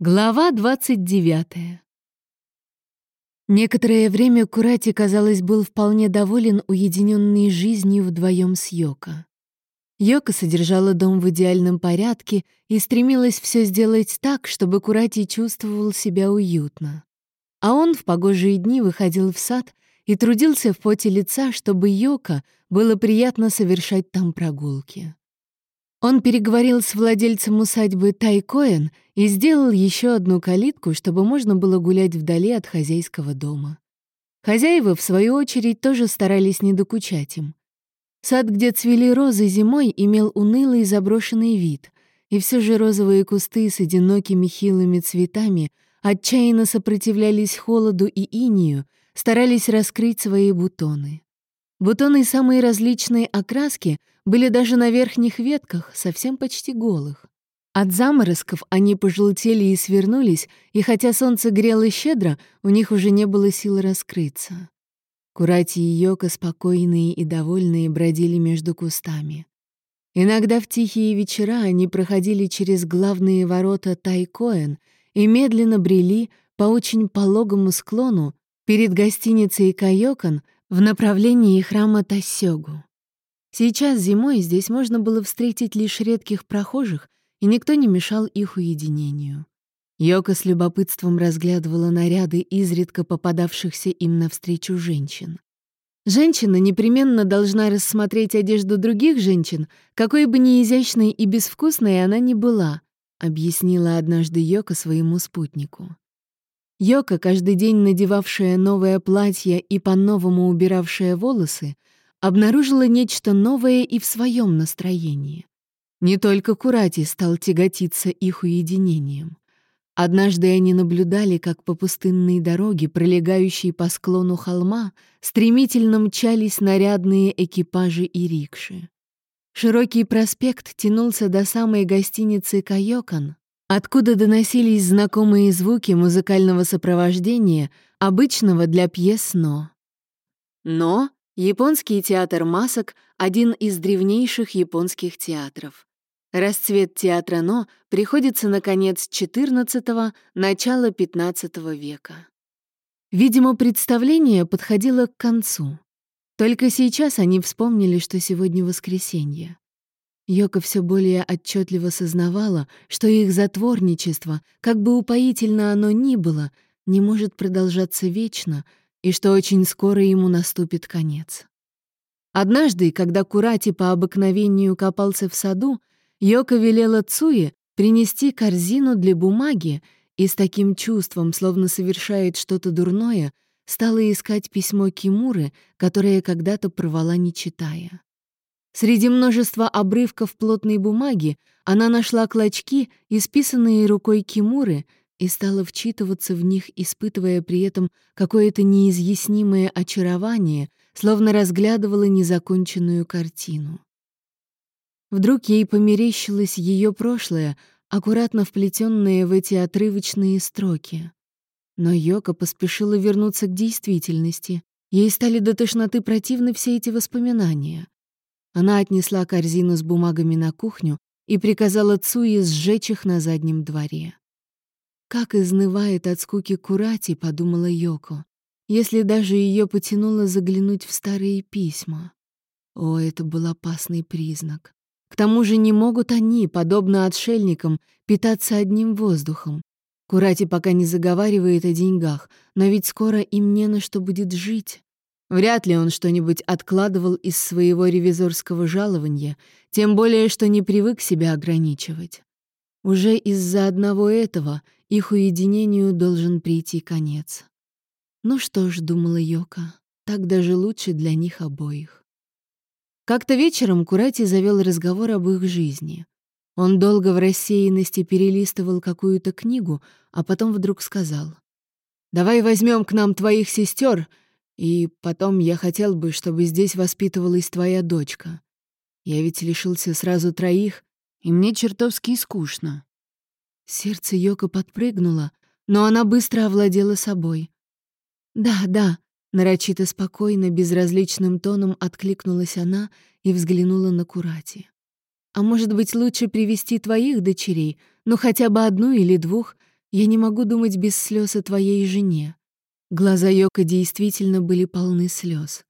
Глава 29 Некоторое время Курати, казалось, был вполне доволен уединенной жизнью вдвоем с Йоко. Йоко содержала дом в идеальном порядке и стремилась все сделать так, чтобы Курати чувствовал себя уютно. А он в погожие дни выходил в сад и трудился в поте лица, чтобы Йоко было приятно совершать там прогулки. Он переговорил с владельцем усадьбы Тайкоэн и сделал еще одну калитку, чтобы можно было гулять вдали от хозяйского дома. Хозяева, в свою очередь, тоже старались не докучать им. Сад, где цвели розы зимой, имел унылый заброшенный вид, и все же розовые кусты с одинокими хилыми цветами отчаянно сопротивлялись холоду и инию, старались раскрыть свои бутоны. Бутоны самой различной окраски были даже на верхних ветках, совсем почти голых. От заморозков они пожелтели и свернулись, и хотя солнце грело щедро, у них уже не было сил раскрыться. Курати и Йока, спокойные и довольные, бродили между кустами. Иногда в тихие вечера они проходили через главные ворота Тайкоэн и медленно брели по очень пологому склону перед гостиницей Кайокан в направлении храма Тассёгу. Сейчас зимой здесь можно было встретить лишь редких прохожих, и никто не мешал их уединению. Йока с любопытством разглядывала наряды изредка попадавшихся им навстречу женщин. Женщина непременно должна рассмотреть одежду других женщин, какой бы ни изящной и безвкусной она ни была, объяснила однажды Йока своему спутнику. Йока, каждый день надевавшая новое платье и по-новому убиравшая волосы, обнаружила нечто новое и в своем настроении. Не только Курати стал тяготиться их уединением. Однажды они наблюдали, как по пустынной дороге, пролегающей по склону холма, стремительно мчались нарядные экипажи и рикши. Широкий проспект тянулся до самой гостиницы «Кайокан», откуда доносились знакомые звуки музыкального сопровождения, обычного для пьес «Но». «Но» — японский театр масок, один из древнейших японских театров. Расцвет театра «Но» приходится на конец XIV — начало XV века. Видимо, представление подходило к концу. Только сейчас они вспомнили, что сегодня воскресенье. Йока все более отчетливо сознавала, что их затворничество, как бы упоительно оно ни было, не может продолжаться вечно, и что очень скоро ему наступит конец. Однажды, когда Курати по обыкновению копался в саду, Йока велела Цуе принести корзину для бумаги и с таким чувством, словно совершает что-то дурное, стала искать письмо Кимуры, которое когда-то порвала, не читая. Среди множества обрывков плотной бумаги она нашла клочки, исписанные рукой Кимуры, и стала вчитываться в них, испытывая при этом какое-то неизъяснимое очарование, словно разглядывала незаконченную картину. Вдруг ей померещилось ее прошлое, аккуратно вплетенное в эти отрывочные строки. Но Йока поспешила вернуться к действительности. Ей стали до тошноты противны все эти воспоминания. Она отнесла корзину с бумагами на кухню и приказала Цуе сжечь их на заднем дворе. «Как изнывает от скуки Курати», — подумала Йоко, если даже ее потянуло заглянуть в старые письма. О, это был опасный признак. К тому же не могут они, подобно отшельникам, питаться одним воздухом. Курати пока не заговаривает о деньгах, но ведь скоро им не на что будет жить. Вряд ли он что-нибудь откладывал из своего ревизорского жалования, тем более, что не привык себя ограничивать. Уже из-за одного этого их уединению должен прийти конец. Ну что ж, думала Йока, так даже лучше для них обоих. Как-то вечером Курати завел разговор об их жизни. Он долго в рассеянности перелистывал какую-то книгу, а потом вдруг сказал. «Давай возьмем к нам твоих сестер и потом я хотел бы, чтобы здесь воспитывалась твоя дочка. Я ведь лишился сразу троих, и мне чертовски скучно». Сердце Йока подпрыгнуло, но она быстро овладела собой. «Да, да», — нарочито спокойно, безразличным тоном откликнулась она и взглянула на Курати. «А может быть, лучше привести твоих дочерей, ну хотя бы одну или двух, Я не могу думать без слез о твоей жене». Глаза Йока действительно были полны слез.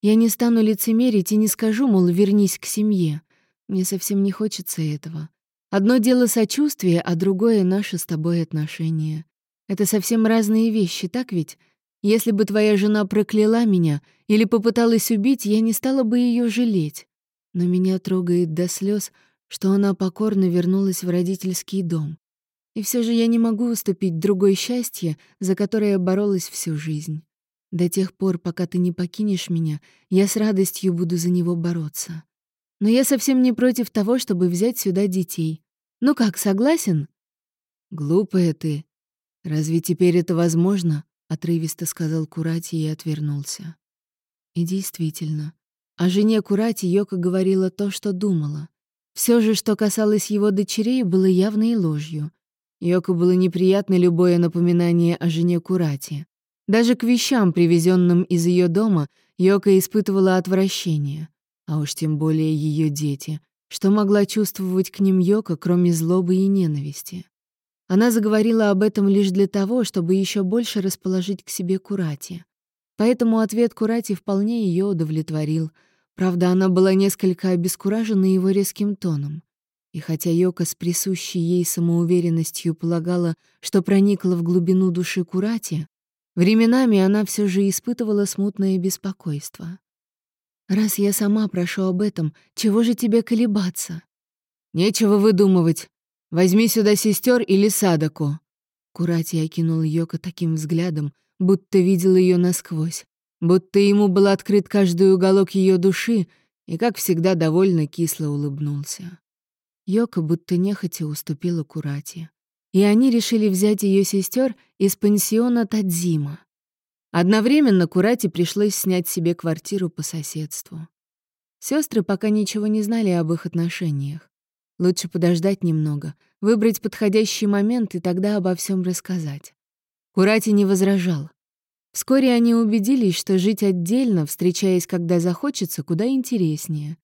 Я не стану лицемерить и не скажу, мол, вернись к семье. Мне совсем не хочется этого. Одно дело сочувствие, а другое — наши с тобой отношения. Это совсем разные вещи, так ведь? Если бы твоя жена прокляла меня или попыталась убить, я не стала бы ее жалеть. Но меня трогает до слез, что она покорно вернулась в родительский дом. И все же я не могу уступить другой счастье, за которое боролась всю жизнь. До тех пор, пока ты не покинешь меня, я с радостью буду за него бороться. Но я совсем не против того, чтобы взять сюда детей. Ну как, согласен? Глупая ты. Разве теперь это возможно? отрывисто сказал Курати и отвернулся. И действительно, о жене Курати Йока говорила то, что думала. Все же, что касалось его дочерей, было явной ложью. Йоко было неприятно любое напоминание о жене Курати. Даже к вещам, привезенным из ее дома, Йока испытывала отвращение. А уж тем более ее дети. Что могла чувствовать к ним Йока, кроме злобы и ненависти? Она заговорила об этом лишь для того, чтобы еще больше расположить к себе Курати. Поэтому ответ Курати вполне ее удовлетворил. Правда, она была несколько обескуражена его резким тоном. И хотя Йока с присущей ей самоуверенностью полагала, что проникла в глубину души Курати, временами она все же испытывала смутное беспокойство. «Раз я сама прошу об этом, чего же тебе колебаться?» «Нечего выдумывать. Возьми сюда сестер или Садаку». Курати окинул Йока таким взглядом, будто видел ее насквозь, будто ему был открыт каждый уголок ее души, и, как всегда, довольно кисло улыбнулся. Йока будто нехотя уступила Курати. И они решили взять ее сестер из пансиона Тадзима. Одновременно Курати пришлось снять себе квартиру по соседству. Сестры пока ничего не знали об их отношениях. Лучше подождать немного, выбрать подходящий момент и тогда обо всем рассказать. Курати не возражал. Вскоре они убедились, что жить отдельно, встречаясь, когда захочется, куда интереснее.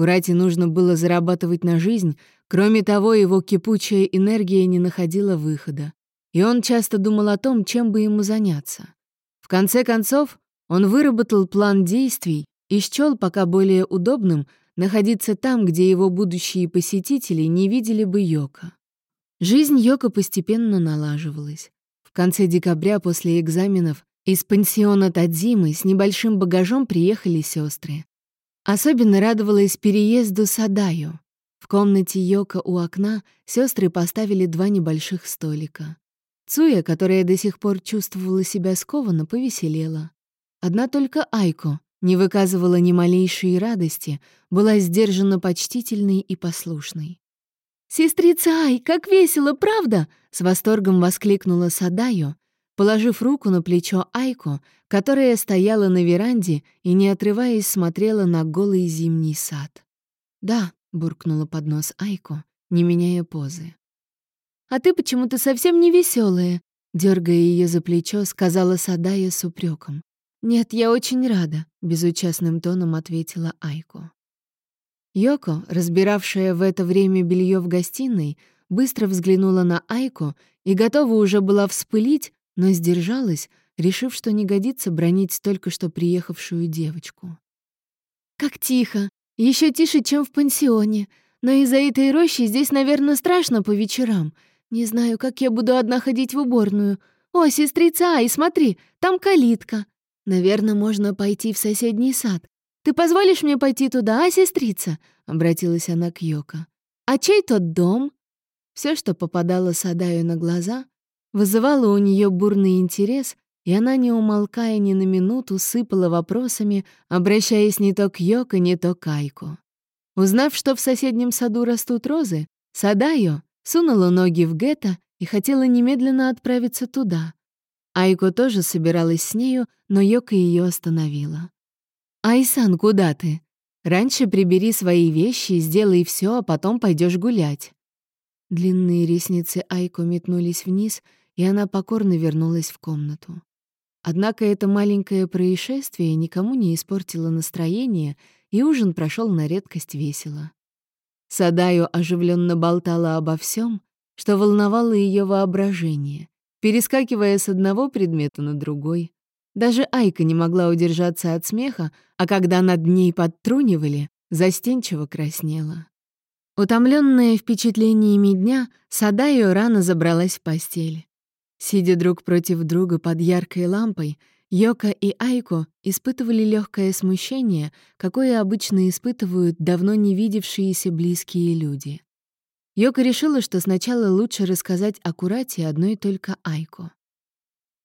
Курати нужно было зарабатывать на жизнь, кроме того, его кипучая энергия не находила выхода. И он часто думал о том, чем бы ему заняться. В конце концов, он выработал план действий и счёл пока более удобным находиться там, где его будущие посетители не видели бы Йока. Жизнь Йока постепенно налаживалась. В конце декабря после экзаменов из пансиона Тадзимы с небольшим багажом приехали сестры. Особенно радовалась переезду Садаю. В комнате Йока у окна сестры поставили два небольших столика. Цуя, которая до сих пор чувствовала себя скованно, повеселела. Одна только Айко не выказывала ни малейшей радости, была сдержанно почтительной и послушной. «Сестрица Ай, как весело, правда?» — с восторгом воскликнула Садаю, положив руку на плечо Айко, которая стояла на веранде и, не отрываясь, смотрела на голый зимний сад. «Да», — буркнула под нос Айко, не меняя позы. «А ты почему-то совсем не веселая, дергая ее за плечо, сказала Садая с упреком. «Нет, я очень рада», — безучастным тоном ответила Айко. Йоко, разбиравшая в это время белье в гостиной, быстро взглянула на Айко и готова уже была вспылить, но сдержалась, решив, что не годится бронить только что приехавшую девочку. «Как тихо! Еще тише, чем в пансионе. Но из-за этой рощи здесь, наверное, страшно по вечерам. Не знаю, как я буду одна ходить в уборную. О, сестрица Ай, смотри, там калитка. Наверное, можно пойти в соседний сад. Ты позволишь мне пойти туда, а, сестрица?» — обратилась она к Йоко. «А чей тот дом?» Все, что попадало Садаю на глаза, вызывало у нее бурный интерес, и она, не умолкая ни на минуту, сыпала вопросами, обращаясь не то к Йоко, не то к Айку. Узнав, что в соседнем саду растут розы, Садайо сунула ноги в гетто и хотела немедленно отправиться туда. Айко тоже собиралась с нею, но Йока ее остановила. «Айсан, куда ты? Раньше прибери свои вещи, сделай все, а потом пойдешь гулять». Длинные ресницы Айко метнулись вниз, и она покорно вернулась в комнату. Однако это маленькое происшествие никому не испортило настроение, и ужин прошел на редкость весело. Садаю оживленно болтала обо всем, что волновало ее воображение, перескакивая с одного предмета на другой. Даже Айка не могла удержаться от смеха, а когда над ней подтрунивали, застенчиво краснела. Утомленная впечатлениями дня, Садайо рано забралась в постель. Сидя друг против друга под яркой лампой, Йока и Айко испытывали легкое смущение, какое обычно испытывают давно не видевшиеся близкие люди. Йока решила, что сначала лучше рассказать о Курате одной только Айко.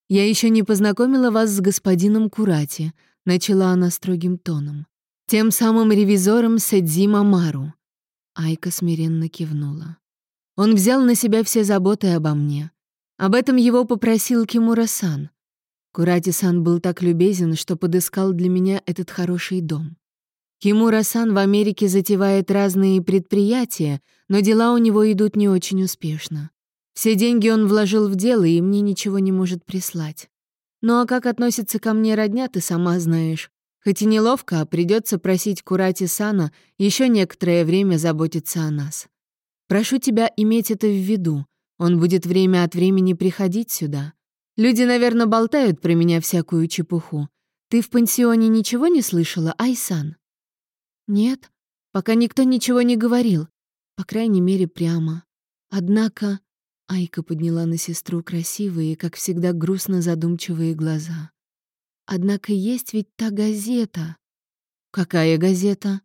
«Я еще не познакомила вас с господином Курати», — начала она строгим тоном. «Тем самым ревизором Сэдзима Мару». Айка смиренно кивнула. «Он взял на себя все заботы обо мне. Об этом его попросил Кимура-сан. Курати-сан был так любезен, что подыскал для меня этот хороший дом. Кимура-сан в Америке затевает разные предприятия, но дела у него идут не очень успешно. Все деньги он вложил в дело, и мне ничего не может прислать. Ну а как относится ко мне родня, ты сама знаешь. Хоть и неловко, а придется просить Курати Сана еще некоторое время заботиться о нас. Прошу тебя иметь это в виду. Он будет время от времени приходить сюда. Люди, наверное, болтают про меня всякую чепуху. Ты в пансионе ничего не слышала, Айсан? Нет, пока никто ничего не говорил. По крайней мере, прямо. Однако Айка подняла на сестру красивые, как всегда, грустно задумчивые глаза. «Однако есть ведь та газета». «Какая газета?»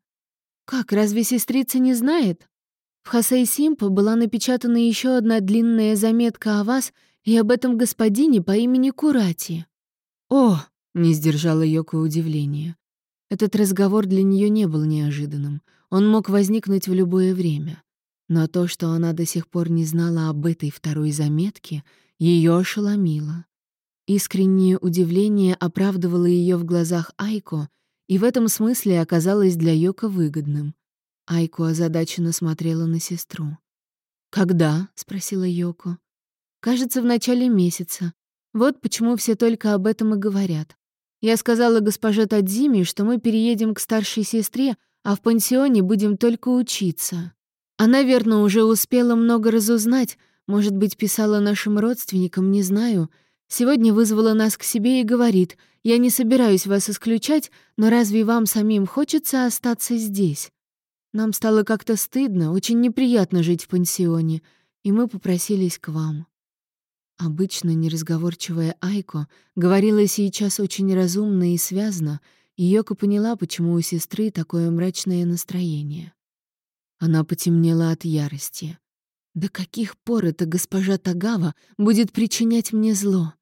«Как, разве сестрица не знает?» В Хасей Симпа была напечатана еще одна длинная заметка о вас и об этом господине по имени Курати. «О!» — не сдержала Йоко удивления. Этот разговор для нее не был неожиданным. Он мог возникнуть в любое время. Но то, что она до сих пор не знала об этой второй заметке, ее ошеломило. Искреннее удивление оправдывало ее в глазах Айко, и в этом смысле оказалось для Йока выгодным. Айко озадаченно смотрела на сестру. «Когда?» — спросила Йоко. «Кажется, в начале месяца. Вот почему все только об этом и говорят. Я сказала госпоже Тадзиме, что мы переедем к старшей сестре, а в пансионе будем только учиться. Она, верно, уже успела много разузнать, может быть, писала нашим родственникам, не знаю. Сегодня вызвала нас к себе и говорит, «Я не собираюсь вас исключать, но разве вам самим хочется остаться здесь?» Нам стало как-то стыдно, очень неприятно жить в пансионе, и мы попросились к вам. Обычно неразговорчивая Айко говорила сейчас очень разумно и связно, и Йоко поняла, почему у сестры такое мрачное настроение. Она потемнела от ярости. До каких пор эта госпожа Тагава будет причинять мне зло?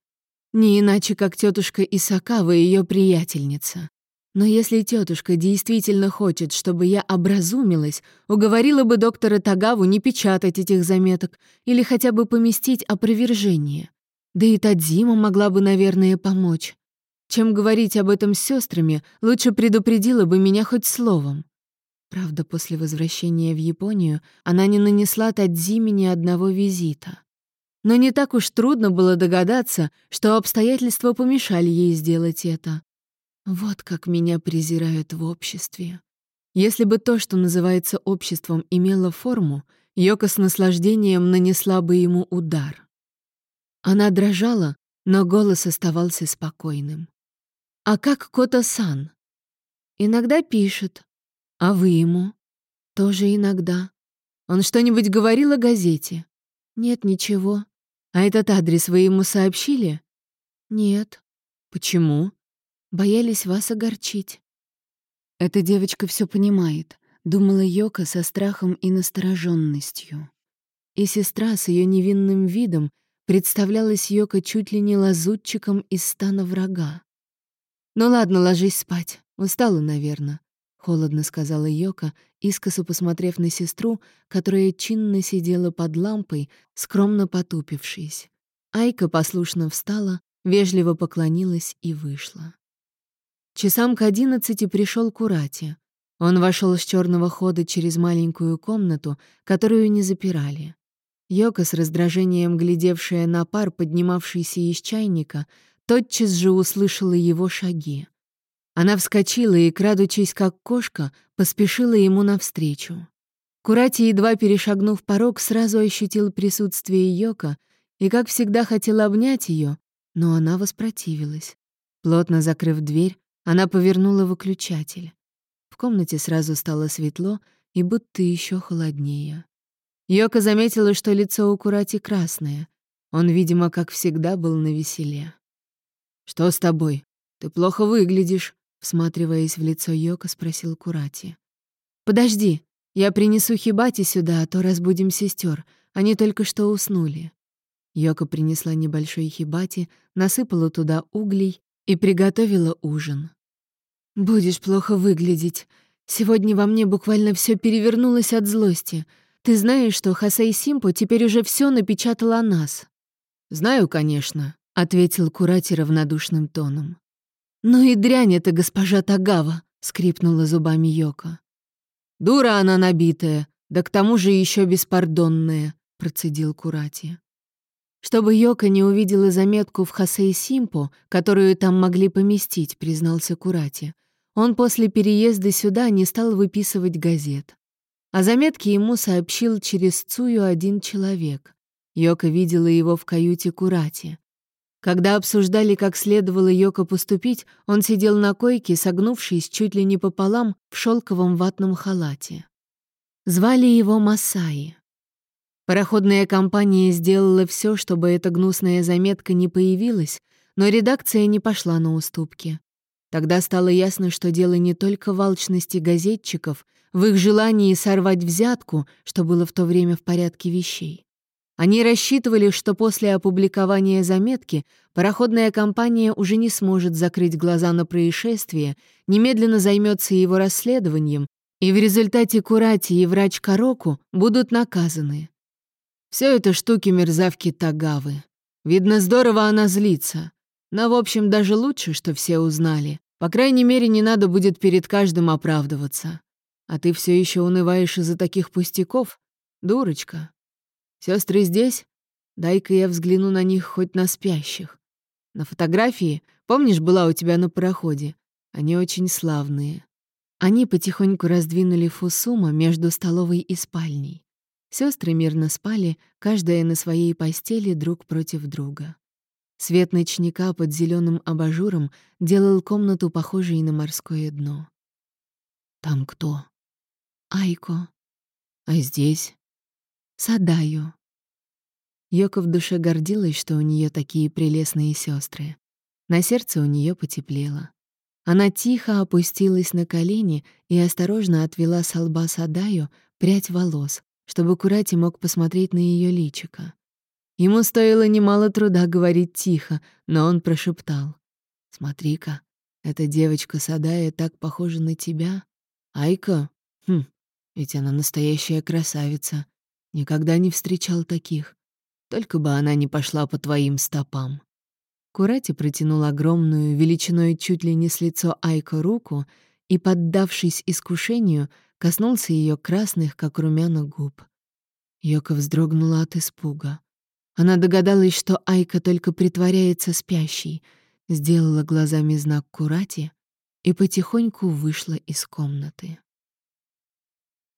Не иначе, как тетушка Исакава и ее приятельница. Но если тетушка действительно хочет, чтобы я образумилась, уговорила бы доктора Тагаву не печатать этих заметок или хотя бы поместить опровержение. Да и Тадзима могла бы, наверное, помочь. Чем говорить об этом с сестрами, лучше предупредила бы меня хоть словом. Правда, после возвращения в Японию она не нанесла Тадзиме ни одного визита. Но не так уж трудно было догадаться, что обстоятельства помешали ей сделать это. Вот как меня презирают в обществе. Если бы то, что называется обществом, имело форму, Йока с наслаждением нанесла бы ему удар. Она дрожала, но голос оставался спокойным. «А как Кота-сан?» «Иногда пишет, а вы ему? Тоже иногда. Он что-нибудь говорил о газете? Нет, ничего. А этот адрес вы ему сообщили? Нет. Почему? Боялись вас огорчить. Эта девочка все понимает, думала Йока со страхом и настороженностью. И сестра с ее невинным видом представлялась Йока чуть ли не лазутчиком из стана врага. «Ну ладно, ложись спать. Устала, наверное. — холодно сказала Йока, искоса посмотрев на сестру, которая чинно сидела под лампой, скромно потупившись. Айка послушно встала, вежливо поклонилась и вышла. Часам к одиннадцати пришел Курати. Он вошел с черного хода через маленькую комнату, которую не запирали. Йока, с раздражением глядевшая на пар, поднимавшийся из чайника, тотчас же услышала его шаги. Она вскочила и, крадучись как кошка, поспешила ему навстречу. Курати, едва перешагнув порог, сразу ощутил присутствие Йока и, как всегда, хотел обнять ее, но она воспротивилась. Плотно закрыв дверь, она повернула выключатель. В комнате сразу стало светло и будто еще холоднее. Йока заметила, что лицо у Курати красное. Он, видимо, как всегда, был на веселе. «Что с тобой? Ты плохо выглядишь», — всматриваясь в лицо Йока, спросил Курати. «Подожди, я принесу Хибати сюда, а то разбудим сестер. Они только что уснули». Йока принесла небольшой Хибати, насыпала туда углей и приготовила ужин. «Будешь плохо выглядеть. Сегодня во мне буквально все перевернулось от злости. Ты знаешь, что Хасей Симпо теперь уже все напечатал о нас?» «Знаю, конечно», — ответил Курати равнодушным тоном. «Ну и дрянь это, госпожа Тагава», — скрипнула зубами Йока. «Дура она набитая, да к тому же еще беспардонная», — процедил Курати. «Чтобы Йока не увидела заметку в Хасей Симпо, которую там могли поместить», — признался Курати. Он после переезда сюда не стал выписывать газет. О заметке ему сообщил через Цую один человек. Йока видела его в каюте Курати. Когда обсуждали, как следовало Йока поступить, он сидел на койке, согнувшись чуть ли не пополам в шелковом ватном халате. Звали его Масаи. Пароходная компания сделала все, чтобы эта гнусная заметка не появилась, но редакция не пошла на уступки. Тогда стало ясно, что дело не только в алчности газетчиков, в их желании сорвать взятку, что было в то время в порядке вещей. Они рассчитывали, что после опубликования заметки пароходная компания уже не сможет закрыть глаза на происшествие, немедленно займется его расследованием, и в результате Курати и врач Кароку будут наказаны. Все это штуки мерзавки Тагавы. Видно, здорово она злится. Но, в общем, даже лучше, что все узнали. По крайней мере, не надо будет перед каждым оправдываться. А ты все еще унываешь из-за таких пустяков? Дурочка. Сестры здесь? Дай-ка я взгляну на них хоть на спящих. На фотографии, помнишь, была у тебя на пароходе? Они очень славные. Они потихоньку раздвинули фусума между столовой и спальней. Сестры мирно спали, каждая на своей постели друг против друга. Свет ночника под зеленым абажуром делал комнату похожей на морское дно. «Там кто?» «Айко». «А здесь?» «Садаю». Йока в душе гордилась, что у нее такие прелестные сестры. На сердце у нее потеплело. Она тихо опустилась на колени и осторожно отвела с лба Садаю прядь волос, чтобы Курати мог посмотреть на ее личико. Ему стоило немало труда говорить тихо, но он прошептал. «Смотри-ка, эта девочка Садая так похожа на тебя. Айка? Хм, ведь она настоящая красавица. Никогда не встречал таких. Только бы она не пошла по твоим стопам». Курати протянул огромную, величиной чуть ли не с лицо Айка руку и, поддавшись искушению, коснулся ее красных, как румяна губ. Йока вздрогнула от испуга. Она догадалась, что Айка только притворяется спящей, сделала глазами знак Курати и потихоньку вышла из комнаты.